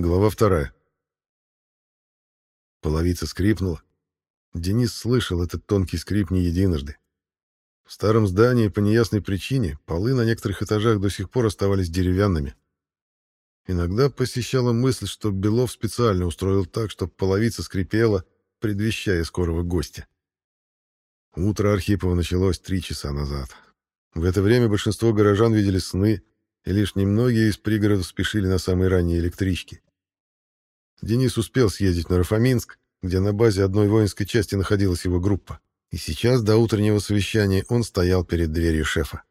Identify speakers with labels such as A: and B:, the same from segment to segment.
A: Глава вторая. Половица скрипнула. Денис слышал этот тонкий скрип не единожды. В старом здании по неясной причине полы на некоторых этажах до сих пор оставались деревянными. Иногда посещала мысль, что Белов специально устроил так, чтобы половица скрипела, предвещая скорого гостя. Утро Архипова началось три часа назад. В это время большинство горожан видели сны, и лишь немногие из пригородов спешили на самые ранние электрички. Денис успел съездить на Рафаминск, где на базе одной воинской части находилась его группа. И сейчас, до утреннего совещания, он стоял перед дверью шефа.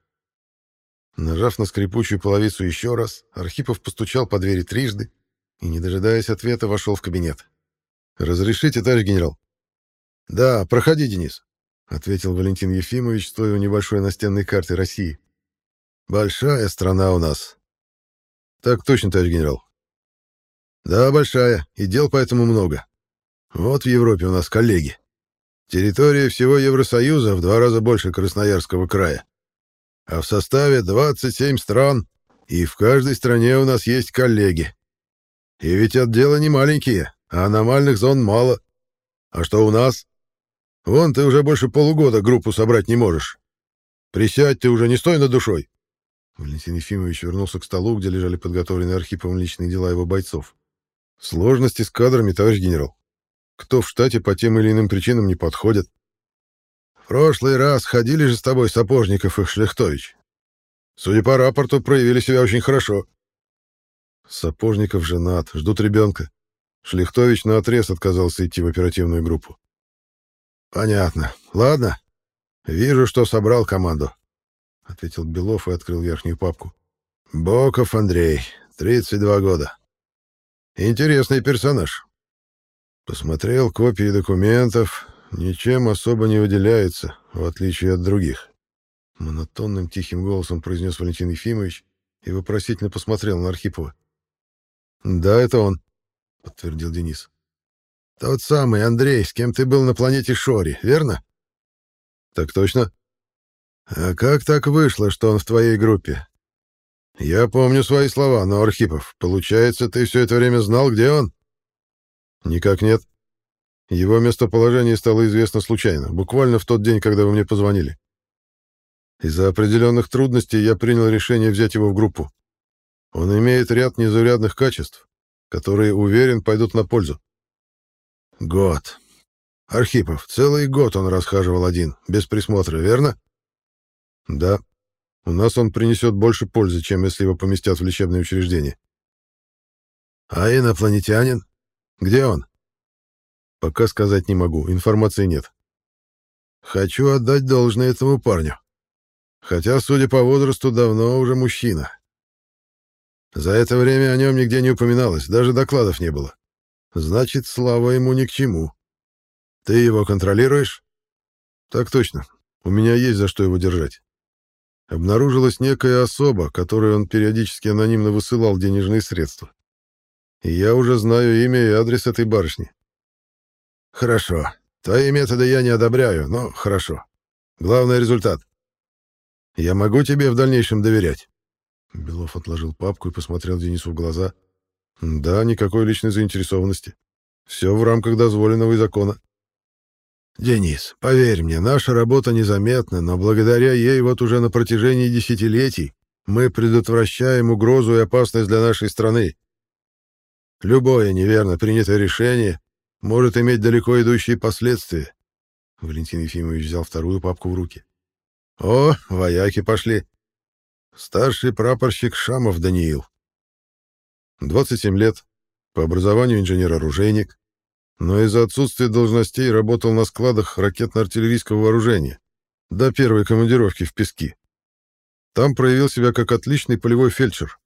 A: Нажав на скрипучую половицу еще раз, Архипов постучал по двери трижды и, не дожидаясь ответа, вошел в кабинет. «Разрешите, товарищ генерал?» «Да, проходи, Денис», — ответил Валентин Ефимович, стоя у небольшой настенной карты России. «Большая страна у нас». «Так точно, товарищ генерал. Да, большая, и дел поэтому много. Вот в Европе у нас коллеги. Территория всего Евросоюза в два раза больше Красноярского края. А в составе 27 стран, и в каждой стране у нас есть коллеги. И ведь отделы не маленькие, а аномальных зон мало. А что у нас? Вон ты уже больше полугода группу собрать не можешь. Присядь ты уже, не стой над душой. Валентин Ефимович вернулся к столу, где лежали подготовленные Архиповым личные дела его бойцов. Сложности с кадрами, товарищ генерал. Кто в штате по тем или иным причинам не подходит. В прошлый раз ходили же с тобой Сапожников и Шлехтович. Судя по рапорту, проявили себя очень хорошо. Сапожников женат, ждут ребенка. Шлехтович наотрез отказался идти в оперативную группу. Понятно. Ладно. Вижу, что собрал команду. Ответил Белов и открыл верхнюю папку. Боков Андрей, 32 года. Интересный персонаж. Посмотрел копии документов, ничем особо не выделяется, в отличие от других. Монотонным тихим голосом произнес Валентин Ефимович и вопросительно посмотрел на Архипова. «Да, это он», — подтвердил Денис. «Тот самый Андрей, с кем ты был на планете Шори, верно?» «Так точно». «А как так вышло, что он в твоей группе? «Я помню свои слова, но, Архипов, получается, ты все это время знал, где он?» «Никак нет. Его местоположение стало известно случайно, буквально в тот день, когда вы мне позвонили. Из-за определенных трудностей я принял решение взять его в группу. Он имеет ряд незаурядных качеств, которые, уверен, пойдут на пользу». «Год. Архипов, целый год он расхаживал один, без присмотра, верно?» «Да», у нас он принесет больше пользы, чем если его поместят в лечебное учреждение. А инопланетянин? Где он? Пока сказать не могу, информации нет. Хочу отдать должное этому парню. Хотя, судя по возрасту, давно уже мужчина. За это время о нем нигде не упоминалось, даже докладов не было. Значит, слава ему ни к чему. Ты его контролируешь? Так точно. У меня есть за что его держать обнаружилась некая особа, которой он периодически анонимно высылал денежные средства. И я уже знаю имя и адрес этой барышни. Хорошо. Твои методы я не одобряю, но хорошо. Главный результат. Я могу тебе в дальнейшем доверять. Белов отложил папку и посмотрел Денису в глаза. Да, никакой личной заинтересованности. Все в рамках дозволенного и закона. Денис, поверь мне, наша работа незаметна, но благодаря ей вот уже на протяжении десятилетий мы предотвращаем угрозу и опасность для нашей страны. Любое неверно принятое решение может иметь далеко идущие последствия. Валентин Ефимович взял вторую папку в руки. О, вояки пошли. Старший прапорщик Шамов Даниил. 27 лет. По образованию инженер-оружейник но из-за отсутствия должностей работал на складах ракетно-артиллерийского вооружения до первой командировки в Пески. Там проявил себя как отличный полевой фельдшер.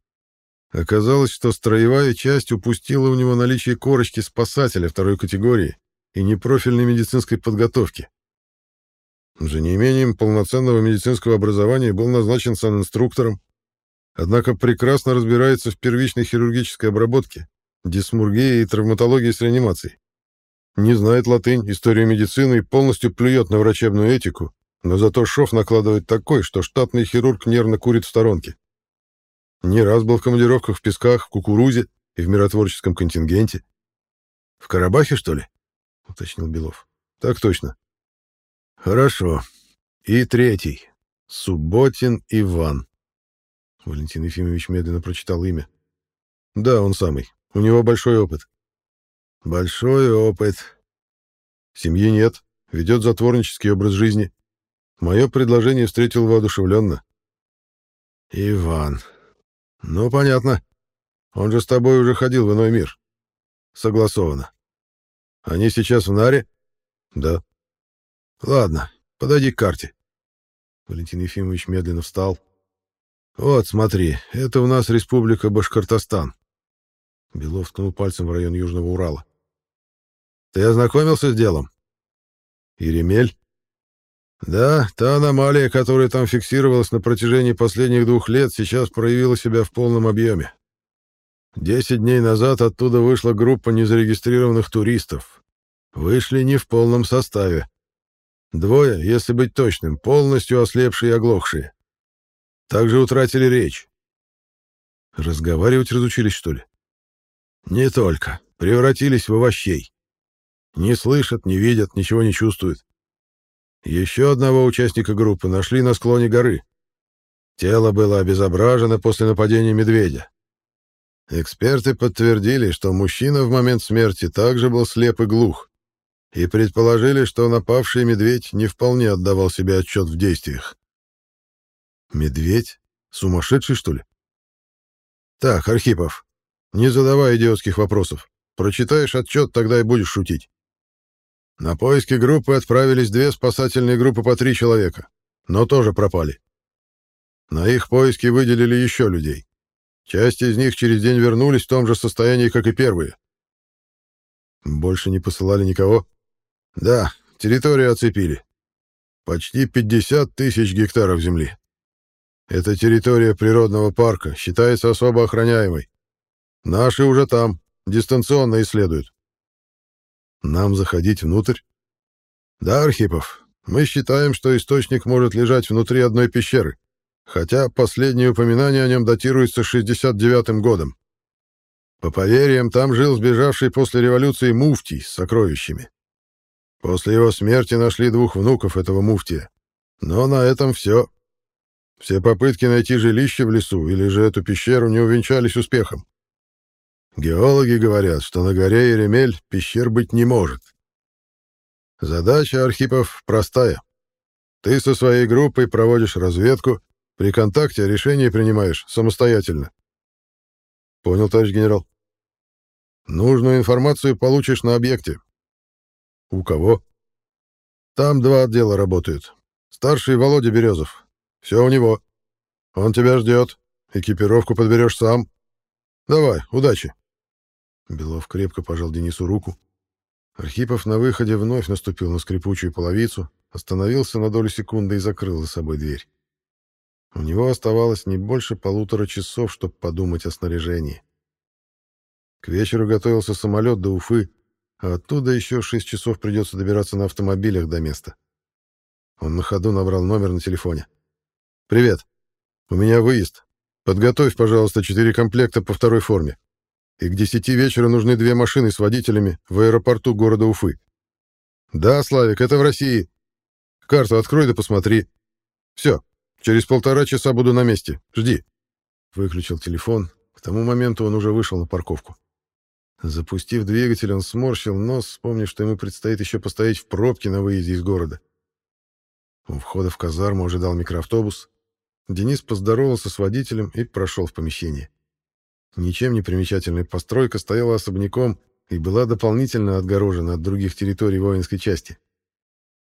A: Оказалось, что строевая часть упустила у него наличие корочки спасателя второй категории и непрофильной медицинской подготовки. За неимением полноценного медицинского образования был назначен санинструктором, однако прекрасно разбирается в первичной хирургической обработке, дисмургии и травматологии с реанимацией не знает латынь, историю медицины и полностью плюет на врачебную этику, но зато шов накладывает такой, что штатный хирург нервно курит в сторонке. Не раз был в командировках в песках, в кукурузе, и в миротворческом контингенте. В Карабахе, что ли? уточнил Белов. Так точно. Хорошо. И третий. Субботин Иван. Валентин Ефимович медленно прочитал имя. Да, он самый. У него большой опыт. Большой опыт. Семьи нет, ведет затворнический образ жизни. Мое предложение встретил воодушевленно. Иван. Ну, понятно. Он же с тобой уже ходил в иной мир. Согласовано. Они сейчас в Наре? Да. Ладно, подойди к карте. Валентин Ефимович медленно встал. Вот, смотри, это у нас республика Башкортостан. Белов ткнул пальцем в район Южного Урала. Ты ознакомился с делом? Еремель? Да, та аномалия, которая там фиксировалась на протяжении последних двух лет, сейчас проявила себя в полном объеме. Десять дней назад оттуда вышла группа незарегистрированных туристов. Вышли не в полном составе. Двое, если быть точным, полностью ослепшие и оглохшие. Также утратили речь. Разговаривать разучились, что ли? Не только. Превратились в овощей. Не слышат, не видят, ничего не чувствуют. Еще одного участника группы нашли на склоне горы. Тело было обезображено после нападения медведя. Эксперты подтвердили, что мужчина в момент смерти также был слеп и глух, и предположили, что напавший медведь не вполне отдавал себе отчет в действиях. Медведь? Сумасшедший, что ли? Так, Архипов, не задавай идиотских вопросов. Прочитаешь отчет, тогда и будешь шутить. На поиски группы отправились две спасательные группы по три человека, но тоже пропали. На их поиски выделили еще людей. Часть из них через день вернулись в том же состоянии, как и первые. Больше не посылали никого? Да, территорию оцепили. Почти 50 тысяч гектаров земли. Это территория природного парка, считается особо охраняемой. Наши уже там, дистанционно исследуют. Нам заходить внутрь? Да, Архипов, мы считаем, что источник может лежать внутри одной пещеры, хотя последнее упоминание о нем датируется 69-м годом. По поверьям, там жил сбежавший после революции муфтий с сокровищами. После его смерти нашли двух внуков этого муфтия. Но на этом все. Все попытки найти жилище в лесу или же эту пещеру не увенчались успехом. Геологи говорят, что на горе Еремель пещер быть не может. Задача Архипов простая. Ты со своей группой проводишь разведку, при контакте решение принимаешь самостоятельно. Понял, товарищ генерал. Нужную информацию получишь на объекте. У кого? Там два отдела работают. Старший Володя Березов. Все у него. Он тебя ждет. Экипировку подберешь сам. Давай, удачи. Белов крепко пожал Денису руку. Архипов на выходе вновь наступил на скрипучую половицу, остановился на долю секунды и закрыл за собой дверь. У него оставалось не больше полутора часов, чтобы подумать о снаряжении. К вечеру готовился самолет до Уфы, а оттуда еще шесть часов придется добираться на автомобилях до места. Он на ходу набрал номер на телефоне. «Привет. У меня выезд. Подготовь, пожалуйста, четыре комплекта по второй форме и к десяти вечера нужны две машины с водителями в аэропорту города Уфы. Да, Славик, это в России. Карту открой да посмотри. Все, через полтора часа буду на месте. Жди. Выключил телефон. К тому моменту он уже вышел на парковку. Запустив двигатель, он сморщил нос, вспомнив, что ему предстоит еще постоять в пробке на выезде из города. У входа в казарму ожидал микроавтобус. Денис поздоровался с водителем и прошел в помещение. Ничем не примечательная постройка стояла особняком и была дополнительно отгорожена от других территорий воинской части.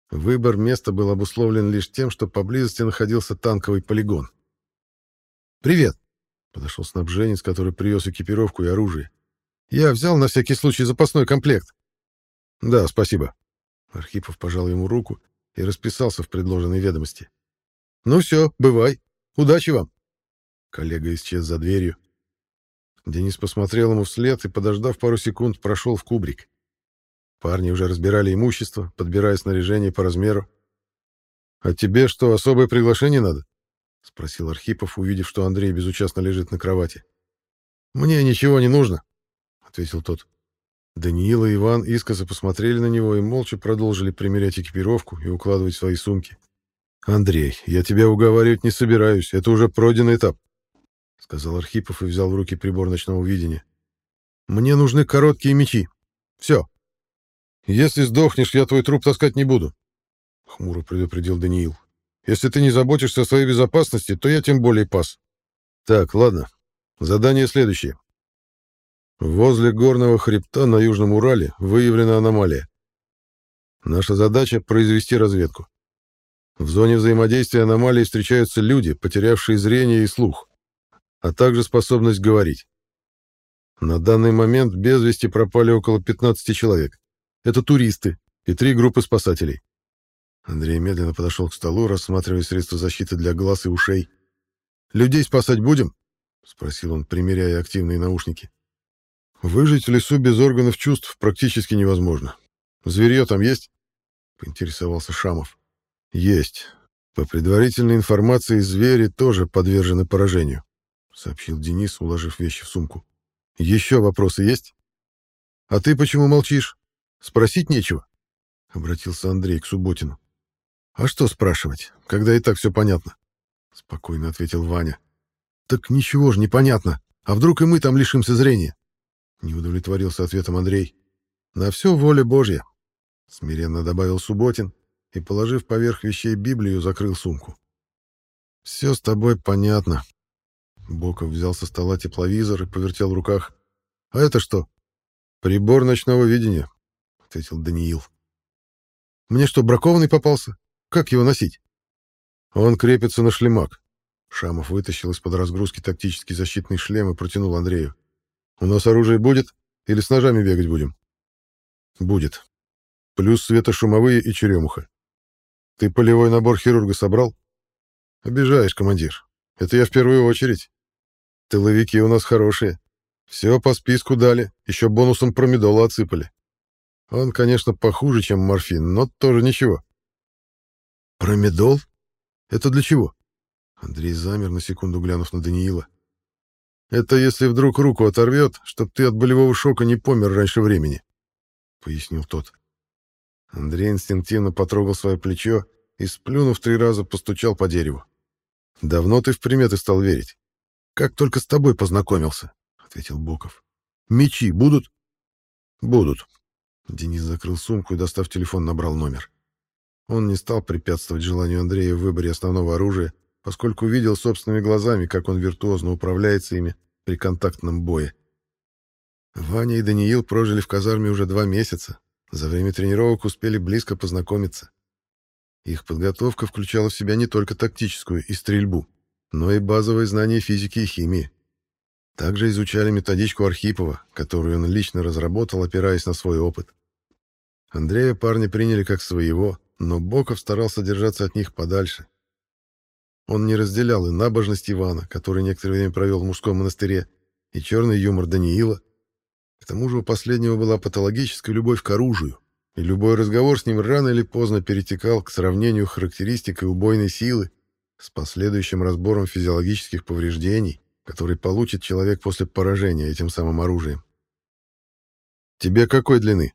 A: Выбор места был обусловлен лишь тем, что поблизости находился танковый полигон. «Привет!» — подошел снабженец, который привез экипировку и оружие. «Я взял на всякий случай запасной комплект». «Да, спасибо». Архипов пожал ему руку и расписался в предложенной ведомости. «Ну все, бывай. Удачи вам!» Коллега исчез за дверью. Денис посмотрел ему вслед и, подождав пару секунд, прошел в кубрик. Парни уже разбирали имущество, подбирая снаряжение по размеру. «А тебе что, особое приглашение надо?» — спросил Архипов, увидев, что Андрей безучастно лежит на кровати. «Мне ничего не нужно. ответил тот. Даниил и Иван искоса посмотрели на него и молча продолжили примерять экипировку и укладывать свои сумки. «Андрей, я тебя уговаривать не собираюсь, это уже пройденный этап», — сказал Архипов и взял в руки прибор ночного видения. «Мне нужны короткие мечи. Все. Если сдохнешь, я твой труп таскать не буду», — хмуро предупредил Даниил. «Если ты не заботишься о своей безопасности, то я тем более пас. Так, ладно. Задание следующее. Возле горного хребта на Южном Урале выявлена аномалия. Наша задача — произвести разведку. В зоне взаимодействия аномалии встречаются люди, потерявшие зрение и слух, а также способность говорить. На данный момент без вести пропали около 15 человек. Это туристы и три группы спасателей. Андрей медленно подошел к столу, рассматривая средства защиты для глаз и ушей. «Людей спасать будем?» — спросил он, примеряя активные наушники. Выжить в лесу без органов чувств практически невозможно. Зверье там есть? Поинтересовался Шамов. Есть. По предварительной информации, звери тоже подвержены поражению, сообщил Денис, уложив вещи в сумку. Еще вопросы есть? А ты почему молчишь? Спросить нечего? Обратился Андрей к Субботину. А что спрашивать, когда и так все понятно? Спокойно ответил Ваня. Так ничего же не понятно. А вдруг и мы там лишимся зрения? Не удовлетворился ответом Андрей. На все воля Божья, смиренно добавил Субботин и, положив поверх вещей Библию, закрыл сумку. Все с тобой понятно. Боков взял со стола тепловизор и повертел в руках. А это что? Прибор ночного видения, ответил Даниил. Мне что, бракованный попался? Как его носить? Он крепится на шлемак. Шамов вытащил из-под разгрузки тактический защитный шлем и протянул Андрею. У нас оружие будет? Или с ножами бегать будем? Будет. Плюс светошумовые и черемуха. Ты полевой набор хирурга собрал? Обижаешь, командир. Это я в первую очередь. Тыловики у нас хорошие. Все по списку дали, еще бонусом промедола отсыпали. Он, конечно, похуже, чем морфин, но тоже ничего. Промедол? Это для чего? Андрей замер на секунду, глянув на Даниила. Это если вдруг руку оторвет, чтоб ты от болевого шока не помер раньше времени, — пояснил тот. Андрей инстинктивно потрогал свое плечо и, сплюнув три раза, постучал по дереву. «Давно ты в приметы стал верить?» «Как только с тобой познакомился», — ответил Боков. «Мечи будут?» «Будут». Денис закрыл сумку и, достав телефон, набрал номер. Он не стал препятствовать желанию Андрея в выборе основного оружия, поскольку видел собственными глазами, как он виртуозно управляется ими при контактном бое. Ваня и Даниил прожили в казарме уже два месяца. За время тренировок успели близко познакомиться. Их подготовка включала в себя не только тактическую и стрельбу, но и базовые знания физики и химии. Также изучали методичку Архипова, которую он лично разработал, опираясь на свой опыт. Андрея парни приняли как своего, но Боков старался держаться от них подальше, он не разделял и набожность Ивана, который некоторое время провел в мужском монастыре, и черный юмор Даниила. К тому же у последнего была патологическая любовь к оружию, и любой разговор с ним рано или поздно перетекал к сравнению характеристик и убойной силы с последующим разбором физиологических повреждений, которые получит человек после поражения этим самым оружием. «Тебе какой длины?»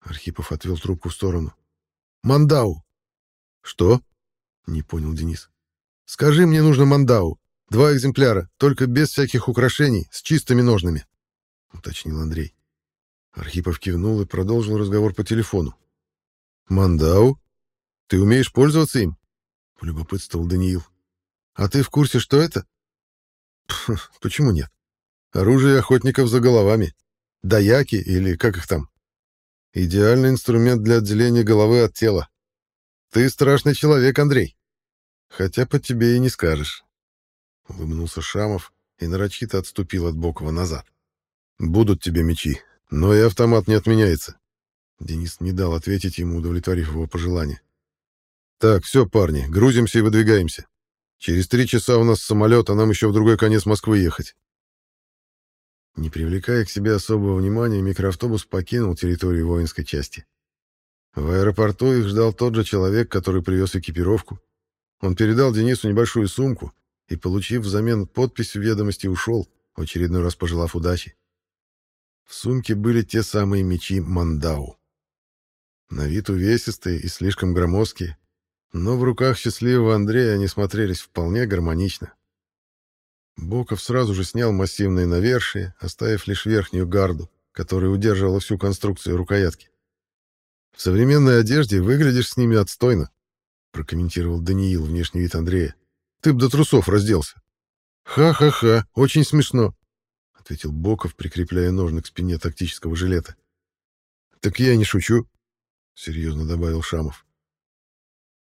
A: Архипов отвел трубку в сторону. «Мандау». «Что?» — не понял Денис. Скажи, мне нужно мандау. Два экземпляра, только без всяких украшений, с чистыми ножными», — уточнил Андрей. Архипов кивнул и продолжил разговор по телефону. «Мандау? Ты умеешь пользоваться им?» — полюбопытствовал Даниил. «А ты в курсе, что это?» «Почему нет? Оружие охотников за головами. Даяки или как их там? Идеальный инструмент для отделения головы от тела. Ты страшный человек, Андрей». Хотя по тебе и не скажешь. Улыбнулся Шамов и нарочито отступил от Бокова назад. Будут тебе мечи, но и автомат не отменяется. Денис не дал ответить ему, удовлетворив его пожелание. Так, все, парни, грузимся и выдвигаемся. Через три часа у нас самолет, а нам еще в другой конец Москвы ехать. Не привлекая к себе особого внимания, микроавтобус покинул территорию воинской части. В аэропорту их ждал тот же человек, который привез экипировку, он передал Денису небольшую сумку и, получив взамен подпись в ведомости, ушел, очередной раз пожелав удачи. В сумке были те самые мечи Мандау. На вид увесистые и слишком громоздкие, но в руках счастливого Андрея они смотрелись вполне гармонично. Боков сразу же снял массивные навершие, оставив лишь верхнюю гарду, которая удерживала всю конструкцию рукоятки. «В современной одежде выглядишь с ними отстойно», прокомментировал Даниил внешний вид Андрея. «Ты б до трусов разделся». «Ха-ха-ха, очень смешно», — ответил Боков, прикрепляя ножны к спине тактического жилета. «Так я не шучу», — серьезно добавил Шамов.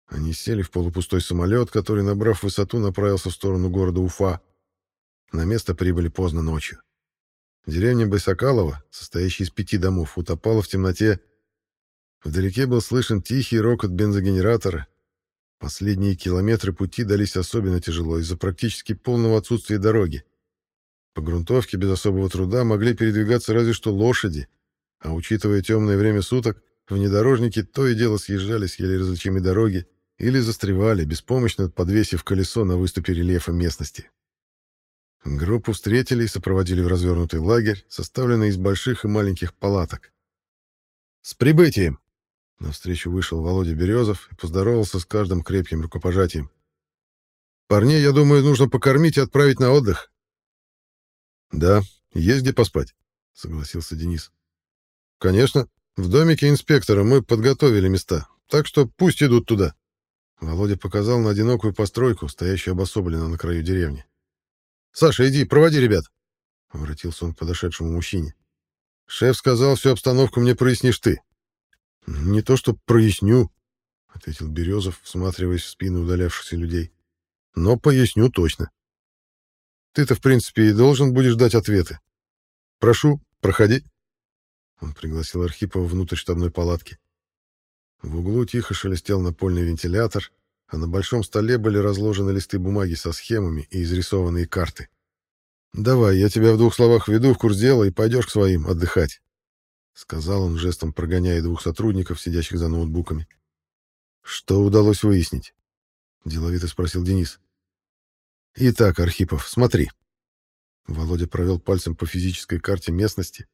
A: Они сели в полупустой самолет, который, набрав высоту, направился в сторону города Уфа. На место прибыли поздно ночью. Деревня Байсакалова, состоящая из пяти домов, утопала в темноте. Вдалеке был слышен тихий рокот бензогенератора. Последние километры пути дались особенно тяжело из-за практически полного отсутствия дороги. По грунтовке без особого труда могли передвигаться разве что лошади, а учитывая темное время суток, внедорожники то и дело съезжали с еле различимой дороги или застревали, беспомощно подвесив колесо на выступе рельефа местности. Группу встретили и сопроводили в развернутый лагерь, составленный из больших и маленьких палаток. «С прибытием!» Навстречу вышел Володя Березов и поздоровался с каждым крепким рукопожатием. «Парней, я думаю, нужно покормить и отправить на отдых». «Да, есть где поспать», — согласился Денис. «Конечно. В домике инспектора мы подготовили места, так что пусть идут туда». Володя показал на одинокую постройку, стоящую обособленно на краю деревни. «Саша, иди, проводи ребят!» — обратился он к подошедшему мужчине. «Шеф сказал, всю обстановку мне прояснишь ты». «Не то что проясню», — ответил Березов, всматриваясь в спину удалявшихся людей. «Но поясню точно. Ты-то, в принципе, и должен будешь дать ответы. Прошу, проходи». Он пригласил Архипова внутрь штабной палатки. В углу тихо шелестел напольный вентилятор, а на большом столе были разложены листы бумаги со схемами и изрисованные карты. «Давай, я тебя в двух словах веду в курс дела и пойдешь к своим отдыхать», — сказал он жестом, прогоняя двух сотрудников, сидящих за ноутбуками. «Что удалось выяснить?» — деловито спросил Денис. «Итак, Архипов, смотри». Володя провел пальцем по физической карте местности,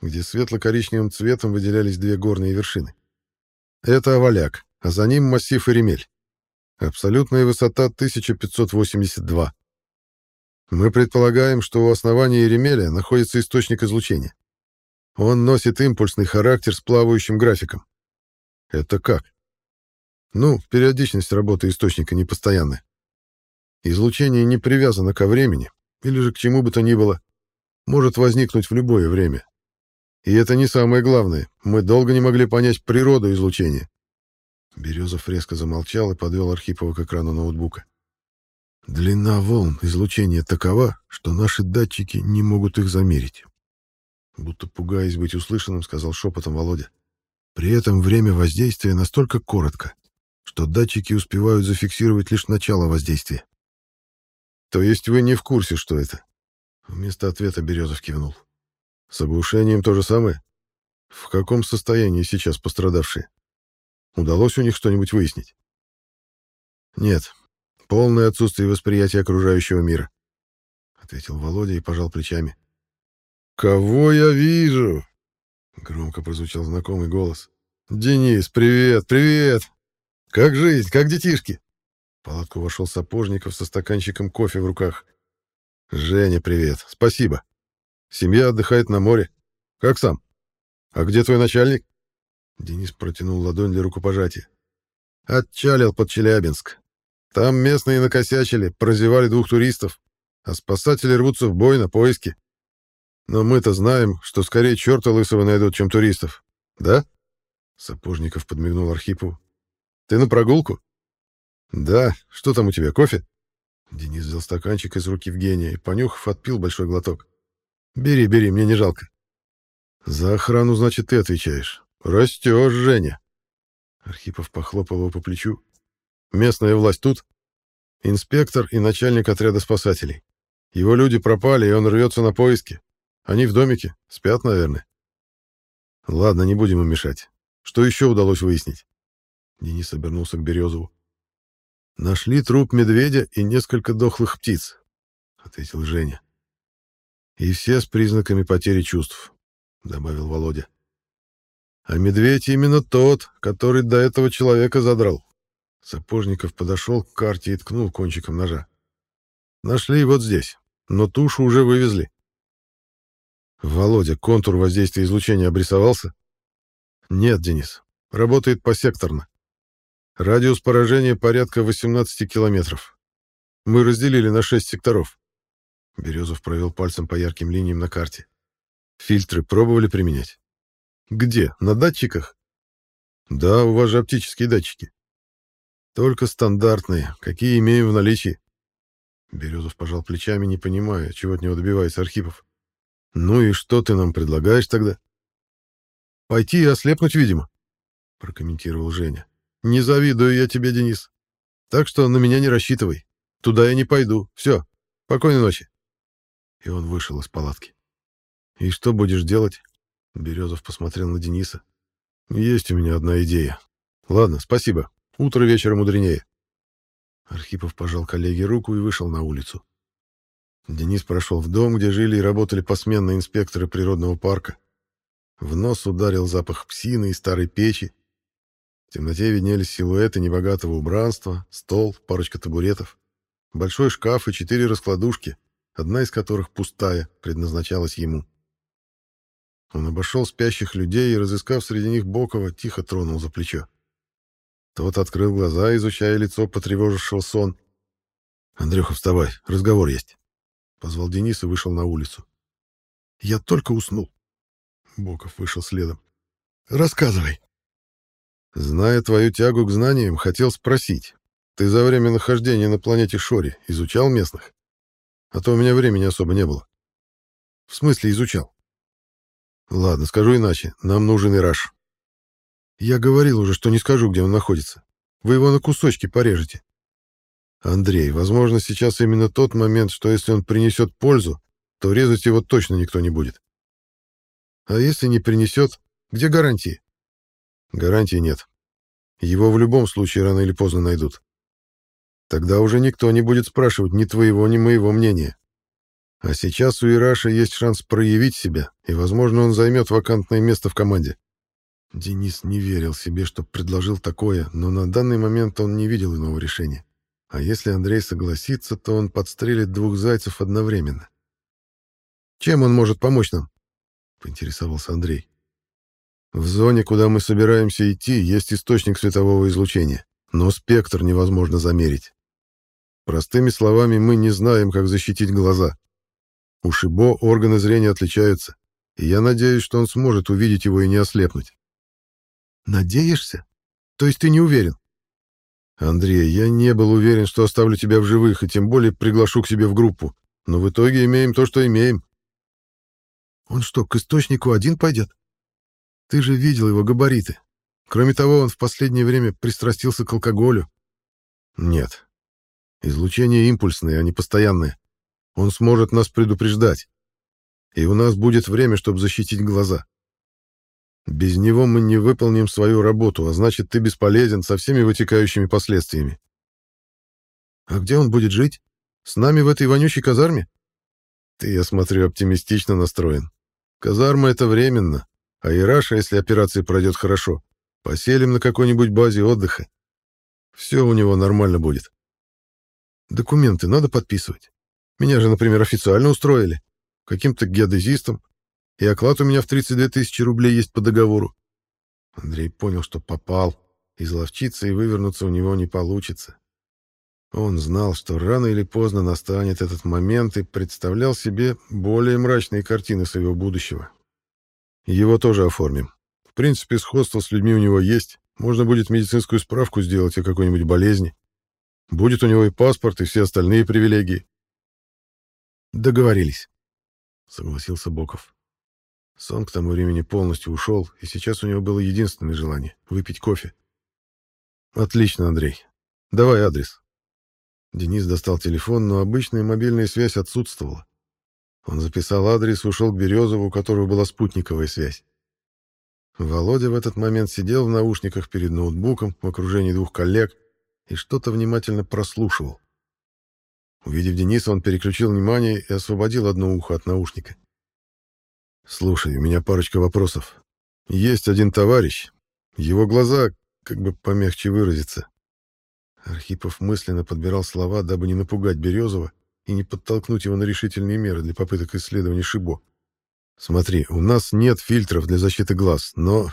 A: где светло-коричневым цветом выделялись две горные вершины. Это Оваляк, а за ним массив Иремель. Абсолютная высота 1582. Мы предполагаем, что у основания Иремеля находится источник излучения. Он носит импульсный характер с плавающим графиком. Это как? Ну, периодичность работы источника непостоянная. Излучение не привязано ко времени или же к чему бы то ни было. Может возникнуть в любое время. И это не самое главное. Мы долго не могли понять природу излучения. Березов резко замолчал и подвел Архипова к экрану ноутбука. Длина волн излучения такова, что наши датчики не могут их замерить. Будто пугаясь быть услышанным, сказал шепотом Володя. При этом время воздействия настолько коротко, что датчики успевают зафиксировать лишь начало воздействия. То есть вы не в курсе, что это? Вместо ответа Березов кивнул. С оглушением то же самое? В каком состоянии сейчас пострадавшие? Удалось у них что-нибудь выяснить? Нет, полное отсутствие восприятия окружающего мира, ответил Володя и пожал плечами. Кого я вижу? Громко прозвучал знакомый голос. Денис, привет, привет. Как жизнь, как детишки? В палатку вошел Сапожников со стаканчиком кофе в руках. Женя, привет. Спасибо. Семья отдыхает на море. Как сам? А где твой начальник? Денис протянул ладонь для рукопожатия. Отчалил под Челябинск. Там местные накосячили, прозевали двух туристов, а спасатели рвутся в бой на поиски. Но мы-то знаем, что скорее черта лысого найдут, чем туристов. Да? Сапожников подмигнул Архипову. Ты на прогулку? Да. Что там у тебя, кофе? Денис взял стаканчик из руки Евгения и, понюхав, отпил большой глоток. Бери, бери, мне не жалко. За охрану, значит, ты отвечаешь. Растешь, Женя. Архипов похлопал его по плечу. Местная власть тут. Инспектор и начальник отряда спасателей. Его люди пропали, и он рвется на поиски. Они в домике, спят, наверное. Ладно, не будем им мешать. Что еще удалось выяснить? Денис обернулся к Березову. Нашли труп медведя и несколько дохлых птиц, ответил Женя. И все с признаками потери чувств. добавил Володя. А медведь именно тот, который до этого человека задрал. Сапожников подошел к карте и ткнул кончиком ножа. Нашли вот здесь, но тушу уже вывезли. Володя, контур воздействия излучения обрисовался? Нет, Денис. Работает посекторно. Радиус поражения порядка 18 километров. Мы разделили на 6 секторов. Березов провел пальцем по ярким линиям на карте. Фильтры пробовали применять? Где? На датчиках? Да, у вас же оптические датчики. Только стандартные, какие имеем в наличии. Березов пожал плечами, не понимая, чего от него добивается Архипов. Ну и что ты нам предлагаешь тогда? Пойти и ослепнуть, видимо, прокомментировал Женя. Не завидую я тебе, Денис. Так что на меня не рассчитывай. Туда я не пойду. Все. Спокойной ночи. И он вышел из палатки. И что будешь делать? Березов посмотрел на Дениса. «Есть у меня одна идея. Ладно, спасибо. Утро вечера мудренее». Архипов пожал коллеге руку и вышел на улицу. Денис прошел в дом, где жили и работали посменные инспекторы природного парка. В нос ударил запах псины и старой печи. В темноте виднелись силуэты небогатого убранства, стол, парочка табуретов, большой шкаф и четыре раскладушки, одна из которых пустая, предназначалась ему. Он обошел спящих людей и, разыскав среди них Бокова, тихо тронул за плечо. Тот открыл глаза, изучая лицо потревожившего сон. «Андрюха, вставай, разговор есть», — позвал Денис и вышел на улицу. «Я только уснул». Боков вышел следом. «Рассказывай». Зная твою тягу к знаниям, хотел спросить. Ты за время нахождения на планете Шори изучал местных? А то у меня времени особо не было. В смысле изучал? Ладно, скажу иначе. Нам нужен Ираш. Я говорил уже, что не скажу, где он находится. Вы его на кусочки порежете. Андрей, возможно, сейчас именно тот момент, что если он принесет пользу, то резать его точно никто не будет. А если не принесет, где гарантии? Гарантии нет. Его в любом случае рано или поздно найдут. Тогда уже никто не будет спрашивать ни твоего, ни моего мнения. А сейчас у Ираша есть шанс проявить себя, и, возможно, он займет вакантное место в команде. Денис не верил себе, что предложил такое, но на данный момент он не видел иного решения. А если Андрей согласится, то он подстрелит двух зайцев одновременно. «Чем он может помочь нам?» — поинтересовался Андрей. «В зоне, куда мы собираемся идти, есть источник светового излучения, но спектр невозможно замерить. Простыми словами, мы не знаем, как защитить глаза. У Шибо органы зрения отличаются, и я надеюсь, что он сможет увидеть его и не ослепнуть. Надеешься? То есть ты не уверен? Андрей, я не был уверен, что оставлю тебя в живых, и тем более приглашу к себе в группу. Но в итоге имеем то, что имеем. Он что, к источнику один пойдет? Ты же видел его габариты. Кроме того, он в последнее время пристрастился к алкоголю. Нет. Излучение импульсное, а не постоянное. Он сможет нас предупреждать. И у нас будет время, чтобы защитить глаза. Без него мы не выполним свою работу, а значит, ты бесполезен со всеми вытекающими последствиями. А где он будет жить? С нами в этой вонючей казарме? Ты, я смотрю, оптимистично настроен. Казарма — это временно, а Ираша, если операция пройдет хорошо, поселим на какой-нибудь базе отдыха. Все у него нормально будет. Документы надо подписывать. Меня же, например, официально устроили. Каким-то геодезистом. И оклад у меня в 32 тысячи рублей есть по договору. Андрей понял, что попал. Изловчиться и вывернуться у него не получится. Он знал, что рано или поздно настанет этот момент и представлял себе более мрачные картины своего будущего. Его тоже оформим. В принципе, сходство с людьми у него есть. Можно будет медицинскую справку сделать о какой-нибудь болезни. Будет у него и паспорт, и все остальные привилегии. Договорились, согласился Боков. Сон к тому времени полностью ушел, и сейчас у него было единственное желание — выпить кофе. Отлично, Андрей. Давай адрес. Денис достал телефон, но обычная мобильная связь отсутствовала. Он записал адрес и ушел к Березову, у которого была спутниковая связь. Володя в этот момент сидел в наушниках перед ноутбуком в окружении двух коллег и что-то внимательно прослушивал. Увидев Дениса, он переключил внимание и освободил одно ухо от наушника. Слушай, у меня парочка вопросов. Есть один товарищ. Его глаза, как бы помягче выразиться. Архипов мысленно подбирал слова, дабы не напугать Березова и не подтолкнуть его на решительные меры для попыток исследования Шибо. Смотри, у нас нет фильтров для защиты глаз, но...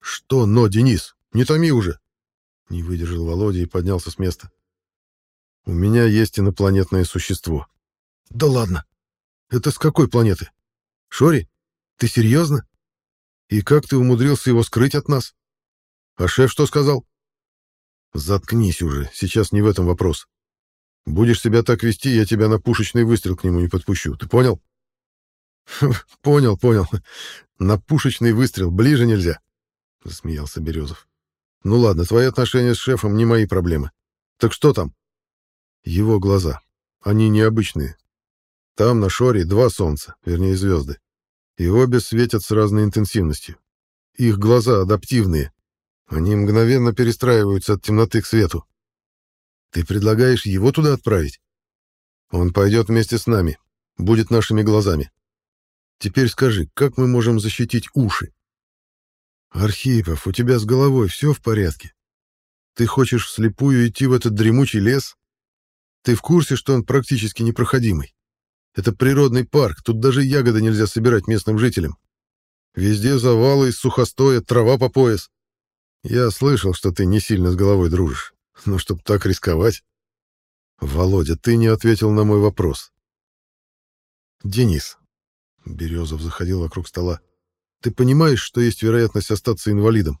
A: Что «но», Денис? Не томи уже! Не выдержал Володя и поднялся с места. У меня есть инопланетное существо. Да ладно! Это с какой планеты? Шори? Ты серьезно? И как ты умудрился его скрыть от нас? А шеф что сказал? Заткнись уже, сейчас не в этом вопрос. Будешь себя так вести, я тебя на пушечный выстрел к нему не подпущу. Ты понял? Понял, понял. На пушечный выстрел ближе нельзя, засмеялся Березов. Ну ладно, твои отношения с шефом не мои проблемы. Так что там? Его глаза. Они необычные. Там на шоре два солнца, вернее звезды. И обе светят с разной интенсивностью. Их глаза адаптивные. Они мгновенно перестраиваются от темноты к свету. Ты предлагаешь его туда отправить? Он пойдет вместе с нами, будет нашими глазами. Теперь скажи, как мы можем защитить уши? Архипов, у тебя с головой все в порядке? Ты хочешь вслепую идти в этот дремучий лес? Ты в курсе, что он практически непроходимый? Это природный парк, тут даже ягоды нельзя собирать местным жителям. Везде завалы из сухостоя, трава по пояс. Я слышал, что ты не сильно с головой дружишь. Но чтоб так рисковать... Володя, ты не ответил на мой вопрос. Денис, Березов заходил вокруг стола. Ты понимаешь, что есть вероятность остаться инвалидом?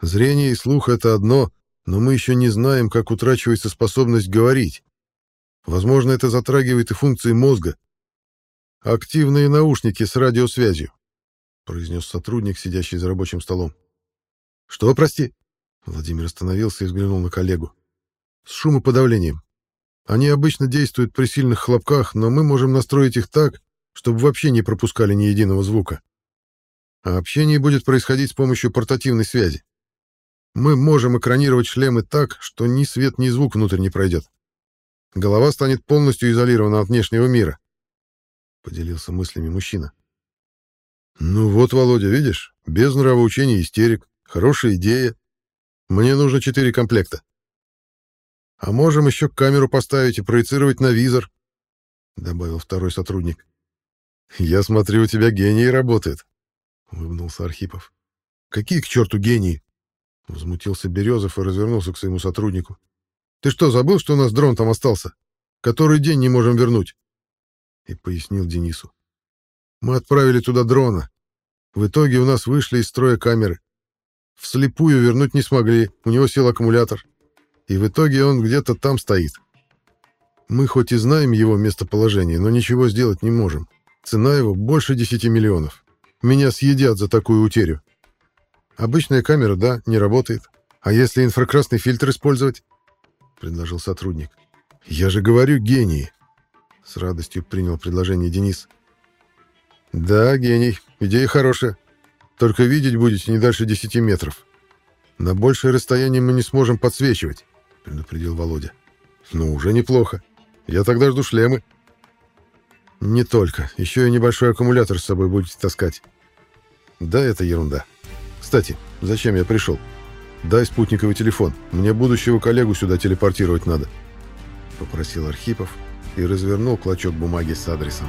A: Зрение и слух — это одно, но мы еще не знаем, как утрачивается способность говорить. Возможно, это затрагивает и функции мозга. Активные наушники с радиосвязью, произнес сотрудник, сидящий за рабочим столом. Что, прости? Владимир остановился и взглянул на коллегу. С шумоподавлением. Они обычно действуют при сильных хлопках, но мы можем настроить их так, чтобы вообще не пропускали ни единого звука. А общение будет происходить с помощью портативной связи. Мы можем экранировать шлемы так, что ни свет, ни звук внутрь не пройдет. Голова станет полностью изолирована от внешнего мира. Поделился мыслями мужчина. Ну вот, Володя, видишь, без нравоучения истерик. Хорошая идея. Мне нужно четыре комплекта. А можем еще камеру поставить и проецировать на визор, добавил второй сотрудник. Я смотрю, у тебя гении работают, улыбнулся Архипов. Какие к черту гении? Возмутился Березов и развернулся к своему сотруднику. Ты что, забыл, что у нас дрон там остался? Который день не можем вернуть. И пояснил Денису. Мы отправили туда дрона. В итоге у нас вышли из строя камеры. Вслепую вернуть не смогли, у него сел аккумулятор. И в итоге он где-то там стоит. Мы хоть и знаем его местоположение, но ничего сделать не можем. Цена его больше 10 миллионов. Меня съедят за такую утерю. Обычная камера, да, не работает. А если инфракрасный фильтр использовать? Предложил сотрудник. Я же говорю, гений. С радостью принял предложение Денис. Да, гений. Идея хорошая. Только видеть будете не дальше 10 метров. На большее расстояние мы не сможем подсвечивать, предупредил Володя. Ну, уже неплохо. Я тогда жду шлемы. Не только. Еще и небольшой аккумулятор с собой будете таскать. Да, это ерунда. Кстати, зачем я пришел? Дай спутниковый телефон. Мне будущего коллегу сюда телепортировать надо. Попросил Архипов и развернул клочок бумаги с адресом.